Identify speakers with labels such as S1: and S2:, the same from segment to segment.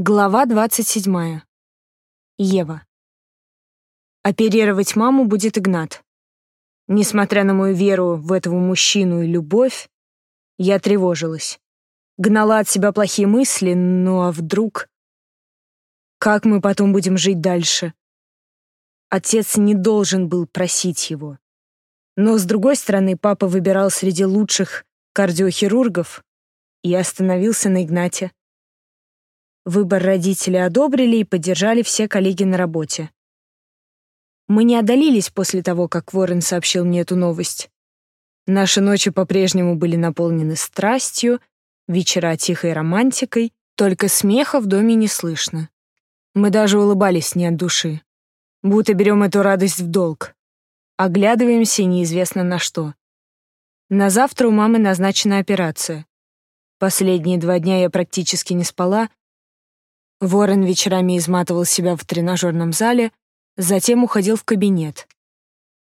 S1: Глава 27. Ева. Оперировать маму будет Игнат. Несмотря на мою веру в этого мужчину и любовь, я тревожилась. Гнала от себя плохие мысли, ну а вдруг... Как мы потом будем жить дальше? Отец не должен был просить его. Но, с другой стороны, папа выбирал среди лучших кардиохирургов и остановился на Игнате. Выбор родители одобрили и поддержали все коллеги на работе. Мы не одолелись после того, как Ворон сообщил мне эту новость. Наши ночи по-прежнему были наполнены страстью, вечера тихой романтикой, только смеха в доме не слышно. Мы даже улыбались не от души. Будто берем эту радость в долг. Оглядываемся неизвестно на что. На завтра у мамы назначена операция. Последние два дня я практически не спала, Ворон вечерами изматывал себя в тренажерном зале, затем уходил в кабинет.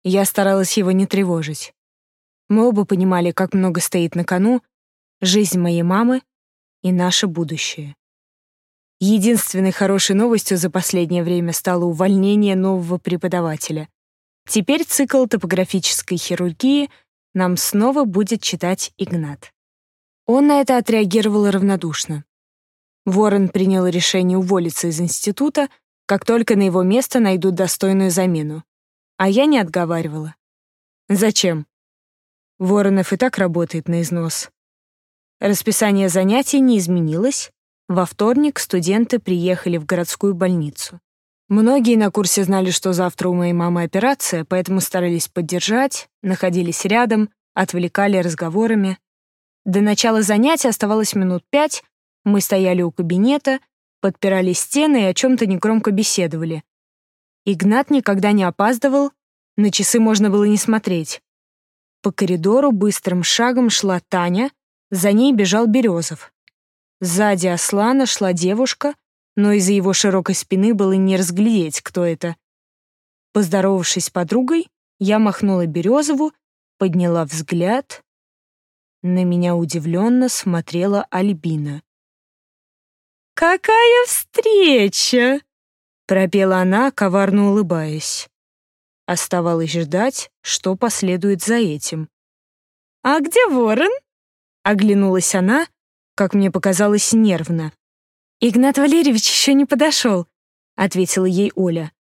S1: Я старалась его не тревожить. Мы оба понимали, как много стоит на кону жизнь моей мамы и наше будущее. Единственной хорошей новостью за последнее время стало увольнение нового преподавателя. Теперь цикл топографической хирургии нам снова будет читать Игнат. Он на это отреагировал равнодушно. Ворон принял решение уволиться из института, как только на его место найдут достойную замену. А я не отговаривала. Зачем? Воронов и так работает на износ. Расписание занятий не изменилось. Во вторник студенты приехали в городскую больницу. Многие на курсе знали, что завтра у моей мамы операция, поэтому старались поддержать, находились рядом, отвлекали разговорами. До начала занятия оставалось минут пять, мы стояли у кабинета, подпирали стены и о чем-то негромко беседовали. Игнат никогда не опаздывал, на часы можно было не смотреть. По коридору быстрым шагом шла Таня, за ней бежал Березов. Сзади Аслана шла девушка, но из-за его широкой спины было не разглядеть, кто это. Поздоровавшись с подругой, я махнула Березову, подняла взгляд. На меня удивленно смотрела Альбина. «Какая встреча!» — пропела она, коварно улыбаясь. Оставалось ждать, что последует за этим. «А где ворон?» — оглянулась она, как мне показалось, нервно. «Игнат Валерьевич еще не подошел», — ответила ей Оля.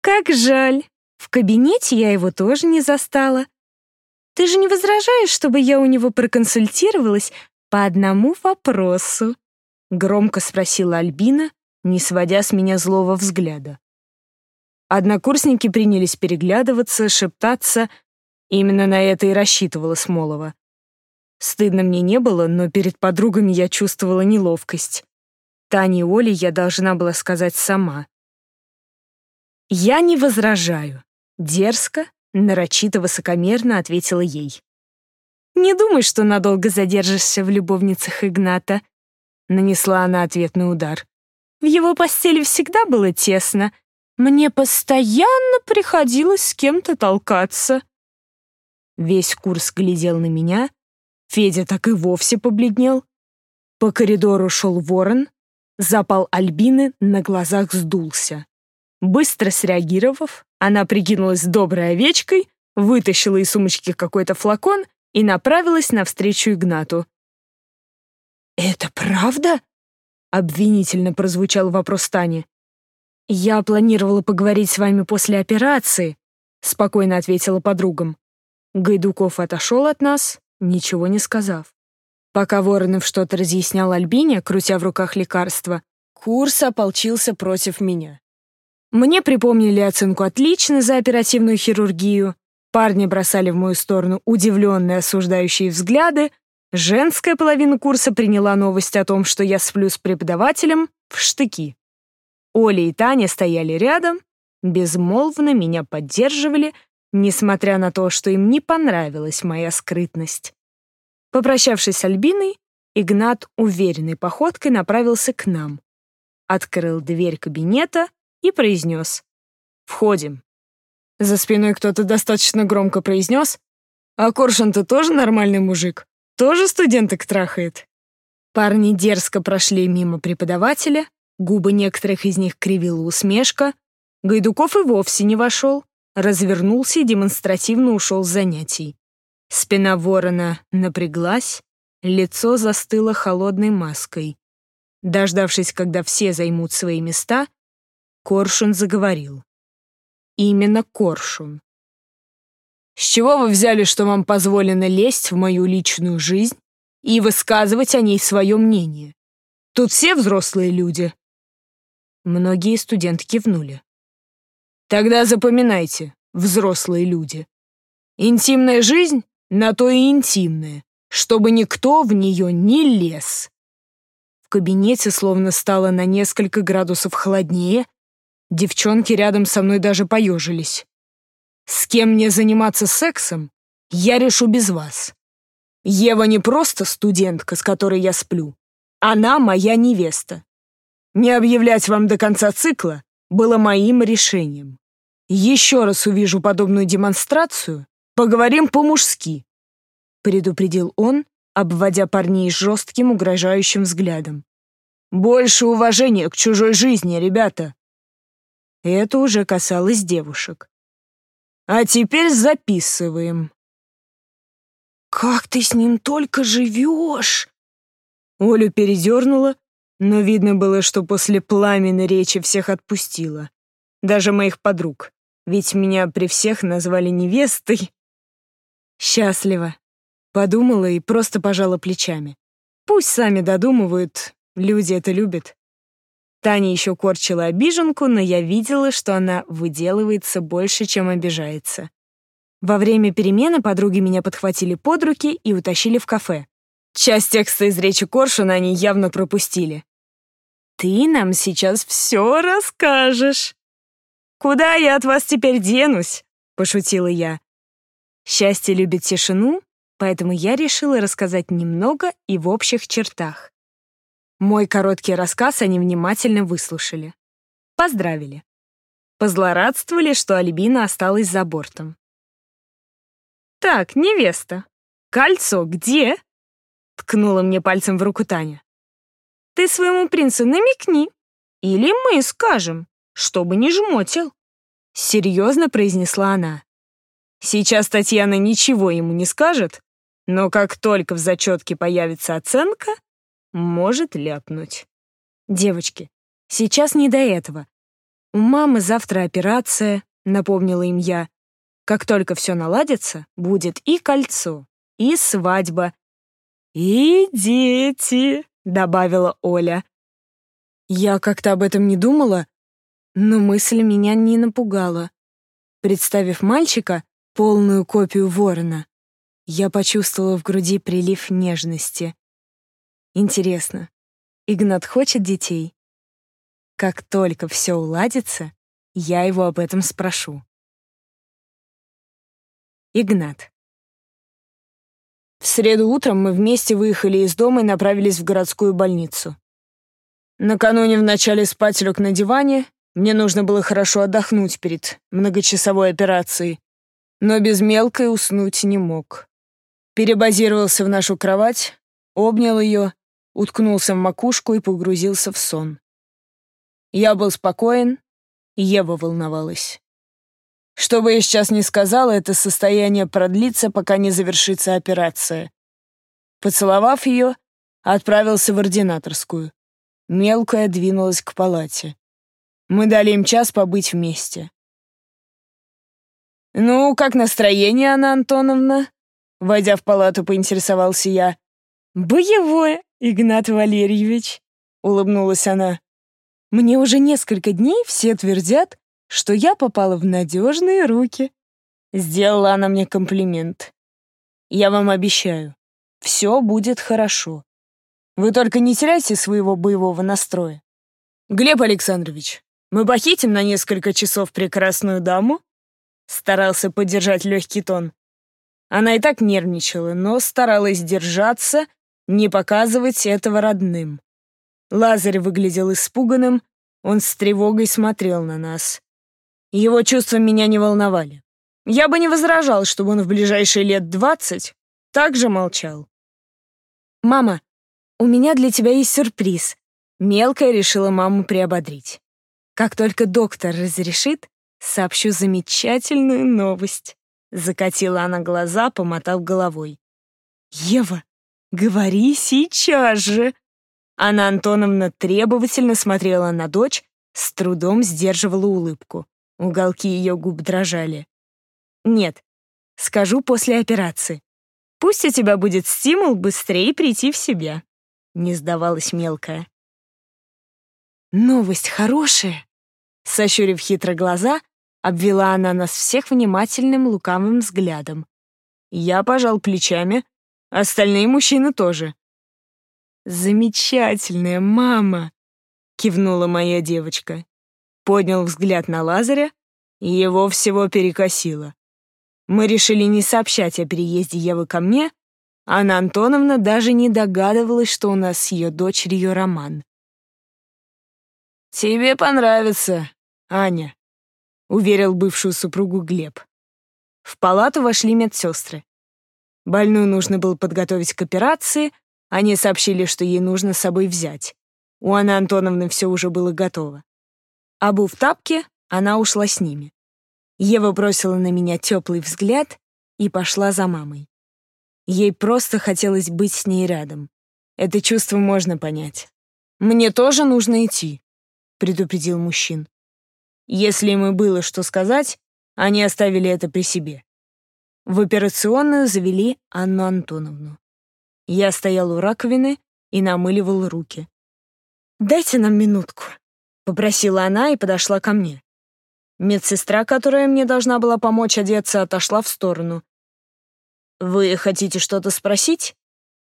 S1: «Как жаль. В кабинете я его тоже не застала. Ты же не возражаешь, чтобы я у него проконсультировалась по одному вопросу?» — громко спросила Альбина, не сводя с меня злого взгляда. Однокурсники принялись переглядываться, шептаться. Именно на это и рассчитывала Смолова. Стыдно мне не было, но перед подругами я чувствовала неловкость. Тане и Оле я должна была сказать сама. «Я не возражаю», — дерзко, нарочито высокомерно ответила ей. «Не думай, что надолго задержишься в любовницах Игната. Нанесла она ответный удар. В его постели всегда было тесно. Мне постоянно приходилось с кем-то толкаться. Весь курс глядел на меня. Федя так и вовсе побледнел. По коридору шел ворон. Запал Альбины на глазах сдулся. Быстро среагировав, она прикинулась доброй овечкой, вытащила из сумочки какой-то флакон и направилась навстречу Игнату. «Это правда?» — обвинительно прозвучал вопрос Тани. «Я планировала поговорить с вами после операции», — спокойно ответила подругам. Гайдуков отошел от нас, ничего не сказав. Пока Воронов что-то разъяснял Альбине, крутя в руках лекарства, курс ополчился против меня. Мне припомнили оценку «отлично» за оперативную хирургию, парни бросали в мою сторону удивленные осуждающие взгляды, Женская половина курса приняла новость о том, что я сплю с преподавателем, в штыки. Оля и Таня стояли рядом, безмолвно меня поддерживали, несмотря на то, что им не понравилась моя скрытность. Попрощавшись с Альбиной, Игнат уверенной походкой направился к нам, открыл дверь кабинета и произнес «Входим». За спиной кто-то достаточно громко произнес «А Коршун-то тоже нормальный мужик?» Тоже студенток трахает?» Парни дерзко прошли мимо преподавателя, Губы некоторых из них кривила усмешка. Гайдуков и вовсе не вошел, развернулся и демонстративно ушел с занятий. Спина ворона напряглась, лицо застыло холодной маской. Дождавшись, когда все займут свои места, Коршун заговорил. Именно Коршун. «С чего вы взяли, что вам позволено лезть в мою личную жизнь и высказывать о ней свое мнение? Тут все взрослые люди». Многие студенты кивнули. «Тогда запоминайте, взрослые люди. Интимная жизнь на то и интимная, чтобы никто в нее не лез. В кабинете словно стало на несколько градусов холоднее, девчонки рядом со мной даже поежились. С кем мне заниматься сексом, я решу без вас. Ева не просто студентка, с которой я сплю. Она моя невеста. Не объявлять вам до конца цикла было моим решением. Еще раз увижу подобную демонстрацию, поговорим по-мужски, предупредил он, обводя парней жестким, угрожающим взглядом. «Больше уважения к чужой жизни, ребята!» Это уже касалось девушек. «А теперь записываем». «Как ты с ним только живешь?» Олю передернула, но видно было, что после пламенной речи всех отпустила. Даже моих подруг, ведь меня при всех назвали невестой. Счастлива, Подумала и просто пожала плечами. Пусть сами додумывают, люди это любят. Таня еще корчила обиженку, но я видела, что она выделывается больше, чем обижается. Во время перемены подруги меня подхватили под руки и утащили в кафе. Часть текста из речи Коршуна они явно пропустили. «Ты нам сейчас все расскажешь». «Куда я от вас теперь денусь?» — пошутила я. Счастье любит тишину, поэтому я решила рассказать немного и в общих чертах. Мой короткий рассказ они внимательно выслушали. Поздравили. Позлорадствовали, что Альбина осталась за бортом. «Так, невеста, кольцо где?» — ткнула мне пальцем в руку Таня. «Ты своему принцу намекни, или мы скажем, чтобы не жмотил», — серьезно произнесла она. «Сейчас Татьяна ничего ему не скажет, но как только в зачетке появится оценка, может ляпнуть. Девочки, сейчас не до этого. У мамы завтра операция, напомнила им я. Как только все наладится, будет и кольцо, и свадьба, и дети, добавила Оля. Я как-то об этом не думала, но мысль меня не напугала. Представив мальчика, полную копию ворона, я почувствовала в груди прилив нежности. Интересно, Игнат хочет детей? Как только все уладится, я его об этом спрошу. Игнат. В среду утром мы вместе выехали из дома и направились в городскую больницу. Накануне вначале спать лег на диване, мне нужно было хорошо отдохнуть перед многочасовой операцией, но без мелкой уснуть не мог перебазировался в нашу кровать, обнял ее, уткнулся в макушку и погрузился в сон. Я был спокоен, Ева волновалась. Что бы я сейчас ни сказала, это состояние продлится, пока не завершится операция. Поцеловав ее, отправился в ординаторскую. Мелкая двинулась к палате. Мы дали им час побыть вместе. «Ну, как настроение, Анна Антоновна?» Войдя в палату, поинтересовался я. «Боевое, Игнат Валерьевич», — улыбнулась она. «Мне уже несколько дней все твердят, что я попала в надежные руки». Сделала она мне комплимент. «Я вам обещаю, все будет хорошо. Вы только не теряйте своего боевого настроя. Глеб Александрович, мы похитим на несколько часов прекрасную даму?» Старался поддержать легкий тон. Она и так нервничала, но старалась держаться, не показывать этого родным. Лазарь выглядел испуганным, он с тревогой смотрел на нас. Его чувства меня не волновали. Я бы не возражал, чтобы он в ближайшие лет двадцать также молчал. «Мама, у меня для тебя есть сюрприз», Мелкая решила маму приободрить. Как только доктор разрешит, сообщу замечательную новость. Закатила она глаза, помотав головой. «Ева, говори сейчас же!» Анна Антоновна требовательно смотрела на дочь, с трудом сдерживала улыбку. Уголки ее губ дрожали. «Нет, скажу после операции. Пусть у тебя будет стимул быстрее прийти в себя», — не сдавалась мелкая. «Новость хорошая!» Сощурив хитро глаза, обвела она нас всех внимательным лукавым взглядом. Я пожал плечами, остальные мужчины тоже. «Замечательная мама!» — кивнула моя девочка. Поднял взгляд на Лазаря, и его всего перекосило. Мы решили не сообщать о переезде Евы ко мне, Анна Антоновна даже не догадывалась, что у нас с ее дочерью роман. «Тебе понравится, Аня», — уверил бывшую супругу Глеб. В палату вошли медсестры. Больную нужно было подготовить к операции, они сообщили, что ей нужно с собой взять. У Анны Антоновны все уже было готово. Обув тапки, она ушла с ними. Ева бросила на меня теплый взгляд и пошла за мамой. Ей просто хотелось быть с ней рядом. Это чувство можно понять. «Мне тоже нужно идти», — предупредил мужчин. Если им и было что сказать, они оставили это при себе. В операционную завели Анну Антоновну. Я стоял у раковины и намыливал руки. «Дайте нам минутку», — попросила она и подошла ко мне. Медсестра, которая мне должна была помочь одеться, отошла в сторону. «Вы хотите что-то спросить?»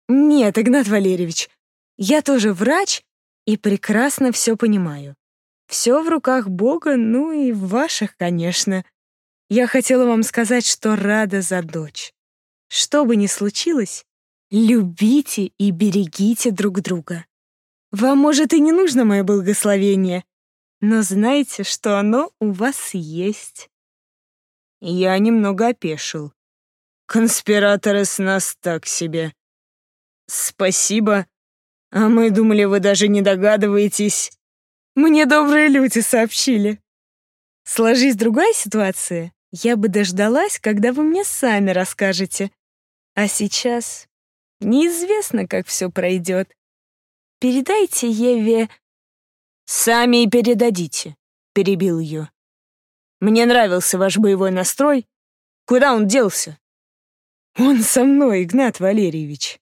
S1: «Нет, Игнат Валерьевич, я тоже врач и прекрасно все понимаю. Все в руках Бога, ну и в ваших, конечно. Я хотела вам сказать, что рада за дочь. Что бы ни случилось, любите и берегите друг друга. Вам, может, и не нужно мое благословение, но знайте, что оно у вас есть. Я немного опешил. Конспираторы с нас так себе. Спасибо. А мы думали, вы даже не догадываетесь. Мне добрые люди сообщили. Сложись другая ситуация, я бы дождалась, когда вы мне сами расскажете. А сейчас неизвестно, как все пройдет. Передайте Еве... «Сами и передадите», — перебил ее. «Мне нравился ваш боевой настрой. Куда он делся?» «Он со мной, Игнат Валерьевич».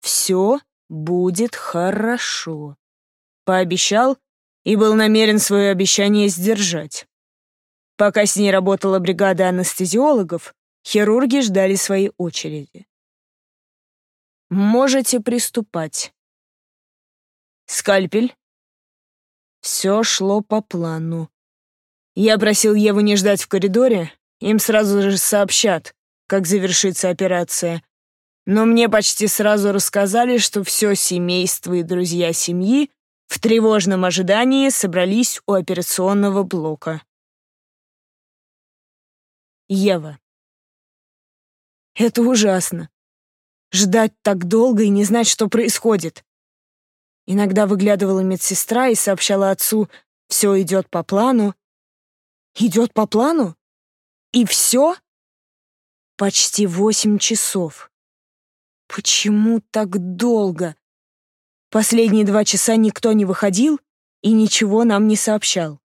S1: «Все будет хорошо», — пообещал и был намерен свое обещание сдержать. Пока с ней работала бригада анестезиологов, хирурги ждали своей очереди. «Можете приступать». «Скальпель?» Все шло по плану. Я просил Еву не ждать в коридоре, им сразу же сообщат, как завершится операция. Но мне почти сразу рассказали, что все семейство и друзья семьи в тревожном ожидании собрались у операционного блока. Ева. Это ужасно. Ждать так долго и не знать, что происходит. Иногда выглядывала медсестра и сообщала отцу, все идет по плану. Идет по плану? И все? Почти восемь часов. Почему так долго? Последние два часа никто не выходил и ничего нам не сообщал.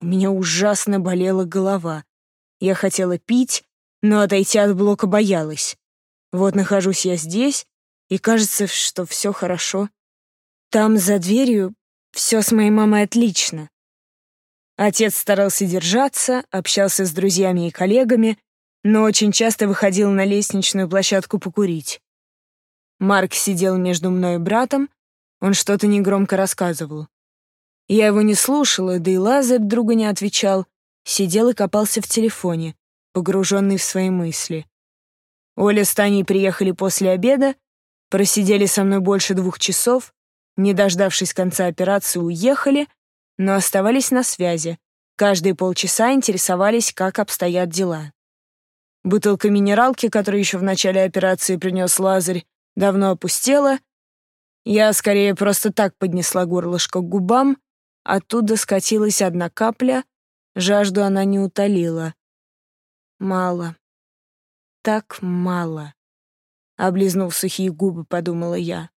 S1: У меня ужасно болела голова. Я хотела пить, но отойти от блока боялась. Вот нахожусь я здесь, и кажется, что все хорошо. Там, за дверью, все с моей мамой отлично. Отец старался держаться, общался с друзьями и коллегами, но очень часто выходил на лестничную площадку покурить. Марк сидел между мной и братом, он что-то негромко рассказывал. Я его не слушала, да и Лазарь друга не отвечал, сидел и копался в телефоне, погруженный в свои мысли. Оля с Таней приехали после обеда, просидели со мной больше двух часов, не дождавшись конца операции, уехали, но оставались на связи. Каждые полчаса интересовались, как обстоят дела. Бутылка минералки, которую еще в начале операции принес Лазарь, давно опустела, Я скорее просто так поднесла горлышко к губам, оттуда скатилась одна капля, жажду она не утолила. Мало. Так мало. Облизнув сухие губы, подумала я.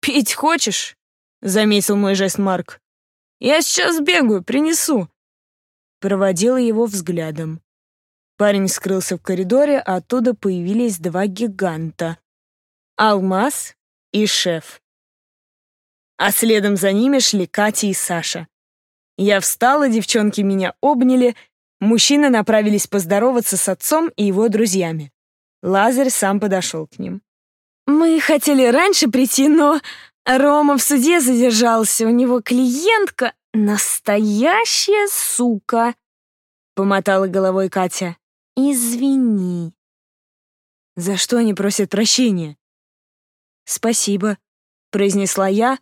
S1: «Пить хочешь?» — заметил мой жест Марк. «Я сейчас бегаю, принесу». Проводила его взглядом. Парень скрылся в коридоре, а оттуда появились два гиганта. Алмаз и шеф. А следом за ними шли Катя и Саша. Я встала, девчонки меня обняли, мужчины направились поздороваться с отцом и его друзьями. Лазарь сам подошел к ним. «Мы хотели раньше прийти, но Рома в суде задержался, у него клиентка — настоящая сука», — помотала головой Катя. «Извини». «За что они просят прощения?» «Спасибо», — произнесла я.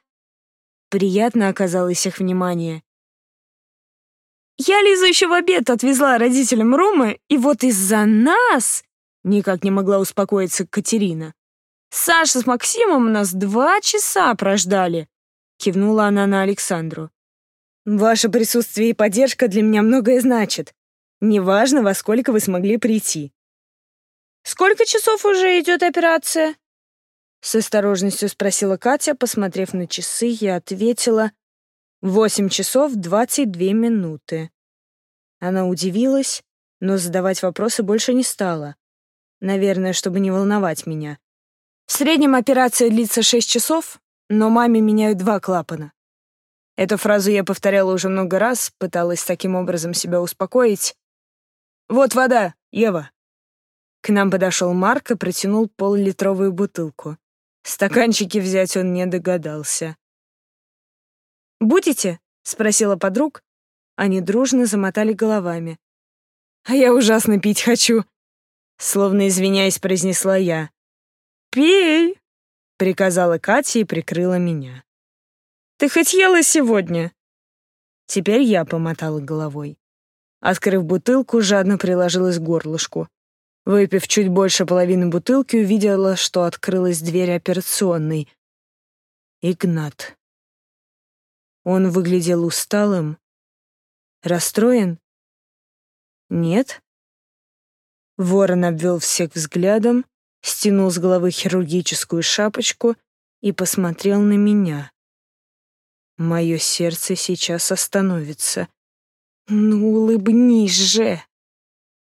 S1: Приятно оказалось их внимание. «Я Лизу еще в обед отвезла родителям Ромы, и вот из-за нас...» Никак не могла успокоиться Катерина. «Саша с Максимом нас два часа прождали», — кивнула она на Александру. «Ваше присутствие и поддержка для меня многое значит. Неважно, во сколько вы смогли прийти. «Сколько часов уже идет операция?» С осторожностью спросила Катя, посмотрев на часы, я ответила «Восемь часов двадцать две минуты». Она удивилась, но задавать вопросы больше не стала. Наверное, чтобы не волновать меня. В среднем операция длится шесть часов, но маме меняют два клапана. Эту фразу я повторяла уже много раз, пыталась таким образом себя успокоить, «Вот вода, Ева». К нам подошел Марк и протянул поллитровую бутылку. Стаканчики взять он не догадался. «Будете?» — спросила подруг. Они дружно замотали головами. «А я ужасно пить хочу», — словно извиняясь, произнесла я. «Пей!» — приказала Катя и прикрыла меня. «Ты хоть ела сегодня?» Теперь я помотала головой. Открыв бутылку, жадно приложилась к горлышку. Выпив чуть больше половины бутылки, увидела, что открылась дверь операционной. Игнат. Он выглядел усталым. Расстроен? Нет? Ворон обвел всех взглядом, стянул с головы хирургическую шапочку и посмотрел на меня. Мое сердце сейчас остановится. «Ну, улыбнись же!»